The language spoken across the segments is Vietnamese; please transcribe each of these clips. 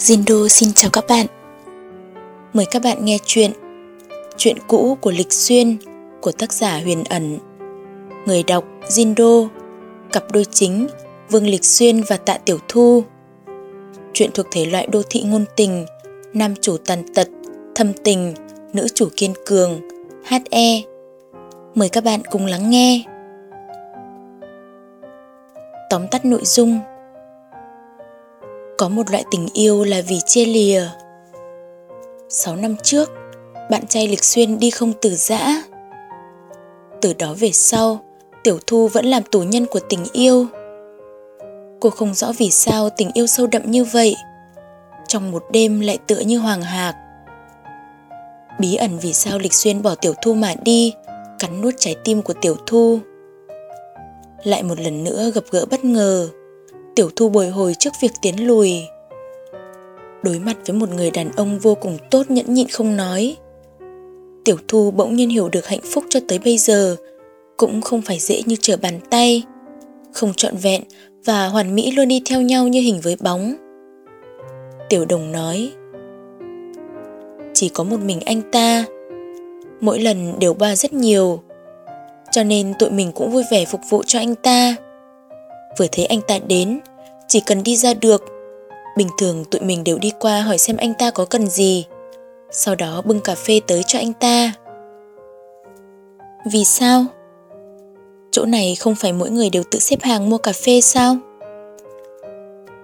Jindo xin chào các bạn. Mời các bạn nghe chuyện Chuyện cũ của Lịch Xuyên của tác giả Huyền Ẩn. Người đọc Jindo, cặp đôi chính Vương Lịch Xuyên và Tạ Tiểu Thu. Chuyện thuộc thể loại đô thị ngôn tình, nam chủ tàn tật, thâm tình, nữ chủ kiên cường, HE. Mời các bạn cùng lắng nghe. Tóm tắt nội dung có một loại tình yêu là vì chia lìa. 6 năm trước, bạn trai Lịch Xuyên đi không từ giã. Từ đó về sau, Tiểu Thu vẫn làm tù nhân của tình yêu. Cô không rõ vì sao tình yêu sâu đậm như vậy, trong một đêm lại tựa như hoàng hạc. Bí ẩn vì sao Lịch Xuyên bỏ Tiểu Thu mà đi, cắn nuốt trái tim của Tiểu Thu. Lại một lần nữa gặp gỡ bất ngờ, Tiểu Thu bồi hồi trước việc tiến lùi. Đối mặt với một người đàn ông vô cùng tốt nhẫn nhịn không nói. Tiểu Thu bỗng nhiên hiểu được hạnh phúc cho tới bây giờ cũng không phải dễ như trở bàn tay, không trọn vẹn và hoàn mỹ luôn đi theo nhau như hình với bóng. Tiểu Đồng nói, chỉ có một mình anh ta, mỗi lần đều ba rất nhiều, cho nên tụi mình cũng vui vẻ phục vụ cho anh ta. Vừa thấy anh ta đến, chỉ cần đi ra được, bình thường tụi mình đều đi qua hỏi xem anh ta có cần gì, sau đó bưng cà phê tới cho anh ta. Vì sao? Chỗ này không phải mỗi người đều tự xếp hàng mua cà phê sao?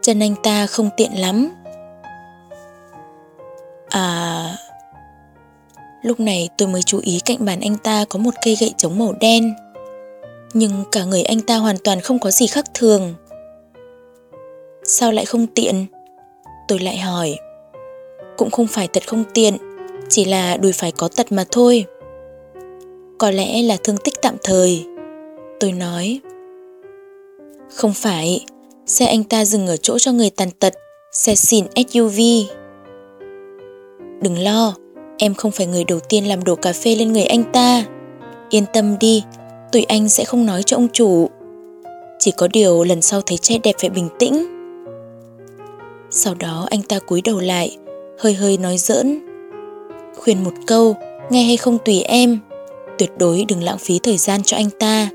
Chân anh ta không tiện lắm. À... Lúc này tôi mới chú ý cạnh bàn anh ta có một cây gậy chống màu đen nhưng cả người anh ta hoàn toàn không có gì khác thường. Sao lại không tiện? Tôi lại hỏi. Cũng không phải thật không tiện, chỉ là đùi phải có tật mà thôi. Có lẽ là thương tích tạm thời. Tôi nói. Không phải, xe anh ta dừng ở chỗ cho người tàn tật, xe xịn SUV. Đừng lo, em không phải người đầu tiên làm đổ cà phê lên người anh ta. Yên tâm đi, tụi anh sẽ không nói cho ông chủ. Chỉ có điều lần sau thấy trai đẹp phải bình tĩnh. Sau đó anh ta cúi đầu lại, hơi hơi nói giỡn. Khuyên một câu, nghe hay không tùy em. Tuyệt đối đừng lãng phí thời gian cho anh ta.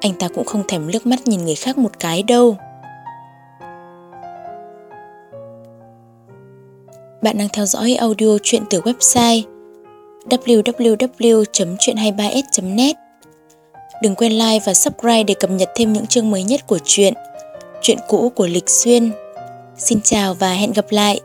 Anh ta cũng không thèm nước mắt nhìn người khác một cái đâu. Bạn đang theo dõi audio chuyện từ website www.chuyện23s.net Đừng quên like và subscribe để cập nhật thêm những chương mới nhất của truyện, chuyện cũ của Lịch Xuyên. Xin chào và hẹn gặp lại!